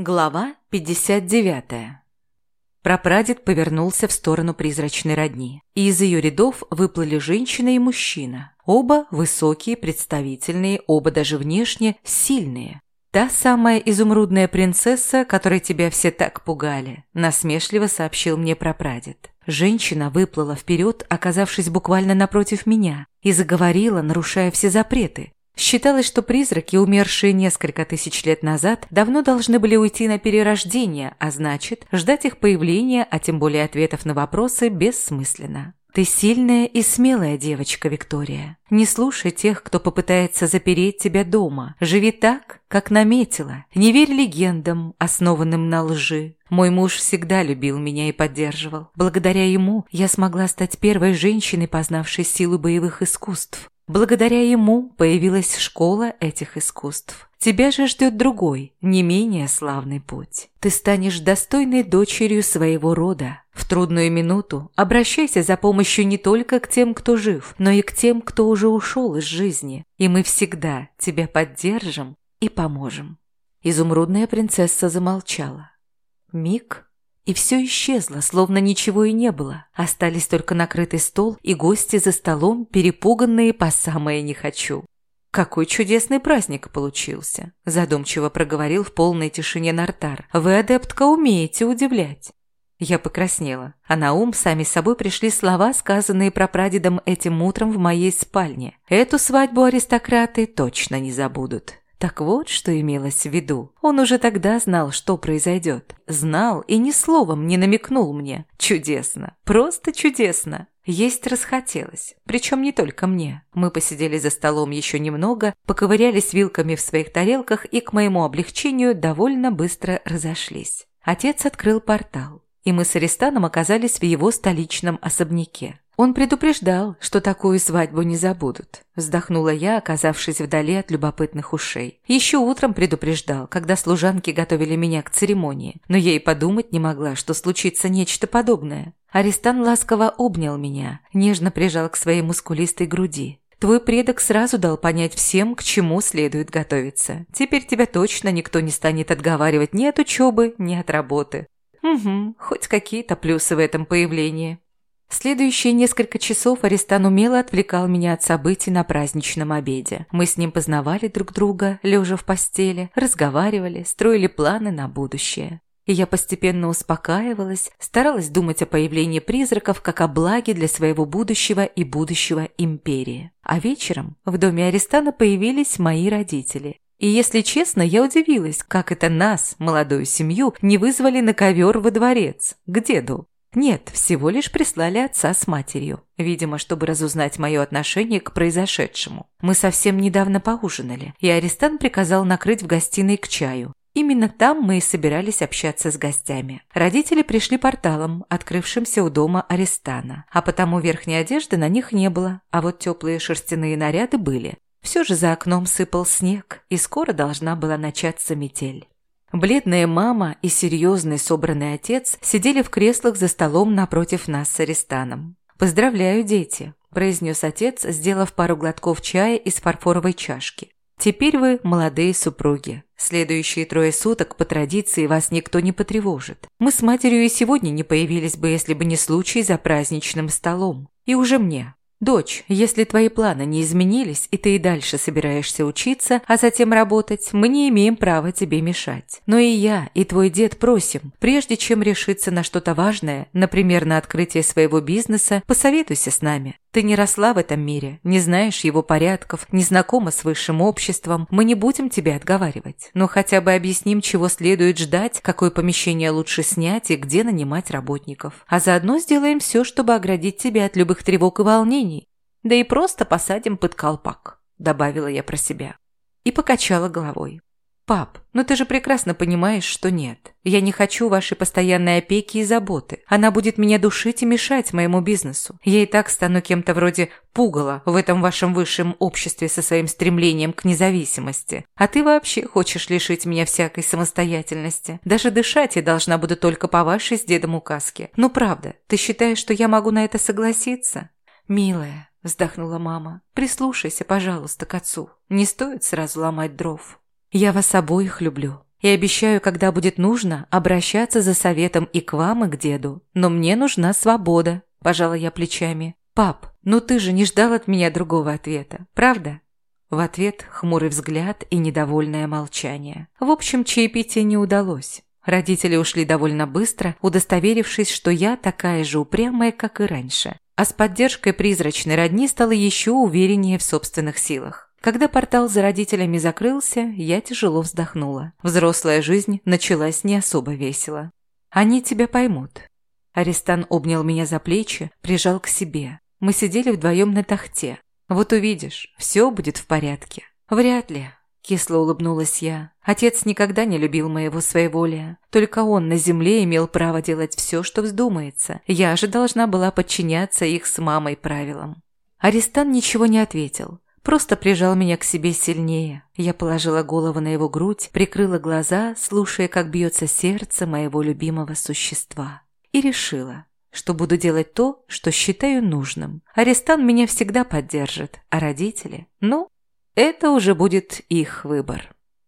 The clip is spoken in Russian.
Глава 59. Прапрадед повернулся в сторону призрачной родни, и из ее рядов выплыли женщина и мужчина. Оба высокие, представительные, оба даже внешне сильные. «Та самая изумрудная принцесса, которой тебя все так пугали», – насмешливо сообщил мне прапрадед. Женщина выплыла вперед, оказавшись буквально напротив меня, и заговорила, нарушая все запреты. Считалось, что призраки, умершие несколько тысяч лет назад, давно должны были уйти на перерождение, а значит, ждать их появления, а тем более ответов на вопросы, бессмысленно. Ты сильная и смелая девочка, Виктория. Не слушай тех, кто попытается запереть тебя дома. Живи так, как наметила. Не верь легендам, основанным на лжи. Мой муж всегда любил меня и поддерживал. Благодаря ему я смогла стать первой женщиной, познавшей силу боевых искусств. Благодаря ему появилась школа этих искусств. Тебя же ждет другой, не менее славный путь. Ты станешь достойной дочерью своего рода. В трудную минуту обращайся за помощью не только к тем, кто жив, но и к тем, кто уже ушел из жизни. И мы всегда тебя поддержим и поможем. Изумрудная принцесса замолчала. Миг, и все исчезло, словно ничего и не было. Остались только накрытый стол и гости за столом, перепуганные по самое не хочу. «Какой чудесный праздник получился!» – задумчиво проговорил в полной тишине Нартар. «Вы, адептка, умеете удивлять!» Я покраснела, а на ум сами собой пришли слова, сказанные прапрадедом этим утром в моей спальне. Эту свадьбу аристократы точно не забудут. Так вот, что имелось в виду. Он уже тогда знал, что произойдет. Знал и ни словом не намекнул мне. Чудесно. Просто чудесно. Есть расхотелось. Причем не только мне. Мы посидели за столом еще немного, поковырялись вилками в своих тарелках и, к моему облегчению, довольно быстро разошлись. Отец открыл портал, и мы с Аристаном оказались в его столичном особняке. Он предупреждал, что такую свадьбу не забудут. Вздохнула я, оказавшись вдали от любопытных ушей. Еще утром предупреждал, когда служанки готовили меня к церемонии. Но я и подумать не могла, что случится нечто подобное. Аристан ласково обнял меня, нежно прижал к своей мускулистой груди. Твой предок сразу дал понять всем, к чему следует готовиться. Теперь тебя точно никто не станет отговаривать ни от учебы, ни от работы. Угу, хоть какие-то плюсы в этом появлении. Следующие несколько часов Аристан умело отвлекал меня от событий на праздничном обеде. Мы с ним познавали друг друга, лежа в постели, разговаривали, строили планы на будущее. И я постепенно успокаивалась, старалась думать о появлении призраков как о благе для своего будущего и будущего империи. А вечером в доме Аристана появились мои родители. И если честно, я удивилась, как это нас, молодую семью, не вызвали на ковер во дворец, к деду. Нет, всего лишь прислали отца с матерью, видимо, чтобы разузнать мое отношение к произошедшему. Мы совсем недавно поужинали, и Аристан приказал накрыть в гостиной к чаю. Именно там мы и собирались общаться с гостями. Родители пришли порталом, открывшимся у дома Аристана, а потому верхней одежды на них не было, а вот теплые шерстяные наряды были. Все же за окном сыпал снег, и скоро должна была начаться метель. Бледная мама и серьезный собранный отец сидели в креслах за столом напротив нас с Аристаном. «Поздравляю, дети», – произнес отец, сделав пару глотков чая из фарфоровой чашки. «Теперь вы молодые супруги. Следующие трое суток по традиции вас никто не потревожит. Мы с матерью и сегодня не появились бы, если бы не случай за праздничным столом. И уже мне, «Дочь, если твои планы не изменились, и ты и дальше собираешься учиться, а затем работать, мы не имеем права тебе мешать. Но и я, и твой дед просим, прежде чем решиться на что-то важное, например, на открытие своего бизнеса, посоветуйся с нами. Ты не росла в этом мире, не знаешь его порядков, не знакома с высшим обществом. Мы не будем тебя отговаривать, но хотя бы объясним, чего следует ждать, какое помещение лучше снять и где нанимать работников. А заодно сделаем все, чтобы оградить тебя от любых тревог и волнений. Да и просто посадим под колпак», – добавила я про себя. И покачала головой. «Пап, ну ты же прекрасно понимаешь, что нет. Я не хочу вашей постоянной опеки и заботы. Она будет меня душить и мешать моему бизнесу. Я и так стану кем-то вроде пугала в этом вашем высшем обществе со своим стремлением к независимости. А ты вообще хочешь лишить меня всякой самостоятельности. Даже дышать я должна буду только по вашей с дедом указке. Ну правда, ты считаешь, что я могу на это согласиться?» «Милая», – вздохнула мама, – «прислушайся, пожалуйста, к отцу. Не стоит сразу ломать дров». «Я вас обоих люблю», И обещаю, когда будет нужно, обращаться за советом и к вам, и к деду. Но мне нужна свобода», – пожала я плечами. «Пап, ну ты же не ждал от меня другого ответа, правда?» В ответ хмурый взгляд и недовольное молчание. В общем, чаепитие не удалось. Родители ушли довольно быстро, удостоверившись, что я такая же упрямая, как и раньше. А с поддержкой призрачной родни стало еще увереннее в собственных силах. Когда портал за родителями закрылся, я тяжело вздохнула. Взрослая жизнь началась не особо весело. Они тебя поймут. Аристан обнял меня за плечи, прижал к себе. Мы сидели вдвоем на тахте. Вот увидишь, все будет в порядке. Вряд ли. Кисло улыбнулась я. Отец никогда не любил моего своеволия. Только он на земле имел право делать все, что вздумается. Я же должна была подчиняться их с мамой правилам. Аристан ничего не ответил. Просто прижал меня к себе сильнее. Я положила голову на его грудь, прикрыла глаза, слушая, как бьется сердце моего любимого существа. И решила, что буду делать то, что считаю нужным. Арестан меня всегда поддержит, а родители? Ну, это уже будет их выбор.